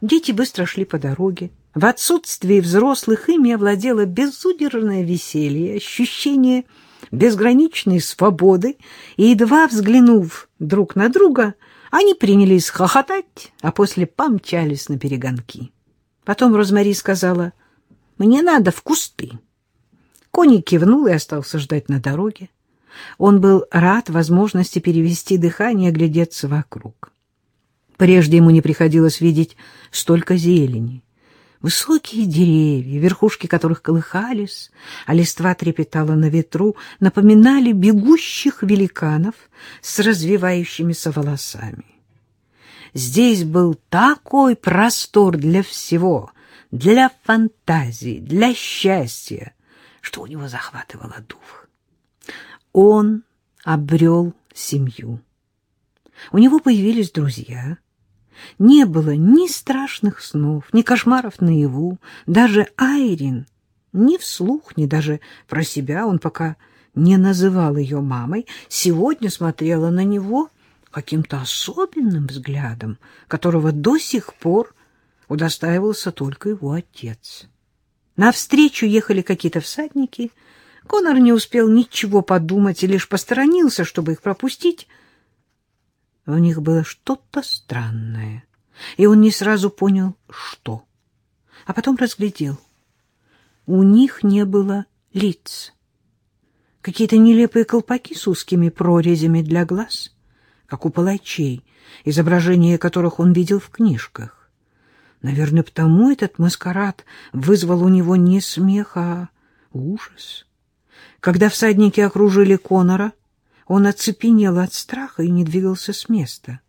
Дети быстро шли по дороге. В отсутствии взрослых ими овладело безудержное веселье, ощущение безграничной свободы, и, едва взглянув друг на друга, они принялись хохотать, а после помчались на перегонки. Потом Розмари сказала, «Мне надо в кусты». Кони кивнул и остался ждать на дороге. Он был рад возможности перевести дыхание и глядеться вокруг. Прежде ему не приходилось видеть столько зелени. Высокие деревья, верхушки которых колыхались, а листва трепетала на ветру, напоминали бегущих великанов с развивающимися волосами. Здесь был такой простор для всего, для фантазии, для счастья, что у него захватывало дух. Он обрел семью. У него появились друзья — не было ни страшных снов, ни кошмаров наяву, даже Айрин, ни вслух, ни даже про себя он пока не называл ее мамой, сегодня смотрела на него каким-то особенным взглядом, которого до сих пор удостаивался только его отец. Навстречу ехали какие-то всадники. Конор не успел ничего подумать и лишь посторонился, чтобы их пропустить, в них было что-то странное, и он не сразу понял, что. А потом разглядел. У них не было лиц. Какие-то нелепые колпаки с узкими прорезями для глаз, как у палачей, изображения которых он видел в книжках. Наверное, потому этот маскарад вызвал у него не смех, а ужас. Когда всадники окружили Конора, он оцепенел от страха и не двигался с места.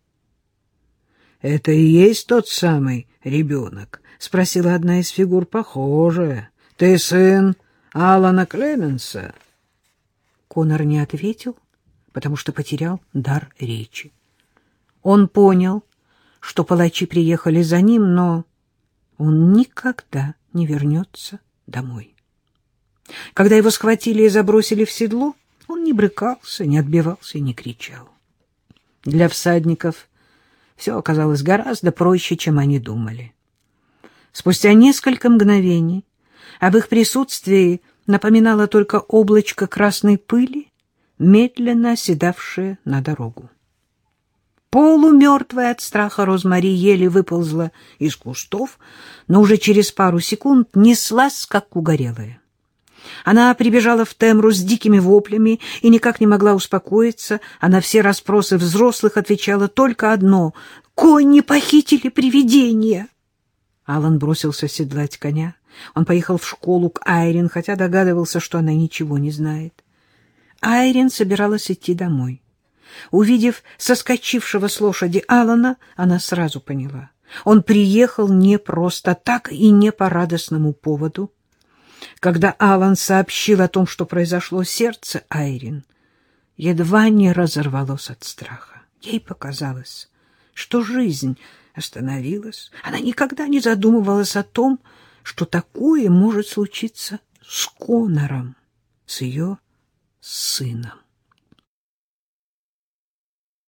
— Это и есть тот самый ребенок? — спросила одна из фигур. — Похоже. Ты сын Алана Клеменса? Конор не ответил, потому что потерял дар речи. Он понял, что палачи приехали за ним, но он никогда не вернется домой. Когда его схватили и забросили в седло, он не брыкался, не отбивался и не кричал. Для всадников все оказалось гораздо проще, чем они думали. Спустя несколько мгновений об их присутствии напоминало только облачко красной пыли, медленно оседавшее на дорогу. Полумертвая от страха Розмари еле выползла из кустов, но уже через пару секунд неслась, как угорелая. Она прибежала в Темру с дикими воплями и никак не могла успокоиться, а на все расспросы взрослых отвечала только одно — «Кони похитили привидения!» Алан бросился седлать коня. Он поехал в школу к Айрин, хотя догадывался, что она ничего не знает. Айрин собиралась идти домой. Увидев соскочившего с лошади Алана, она сразу поняла. Он приехал не просто так и не по радостному поводу. Когда Алан сообщил о том, что произошло, сердце Айрин едва не разорвалось от страха. Ей показалось, что жизнь остановилась. Она никогда не задумывалась о том, что такое может случиться с Конором, с ее сыном.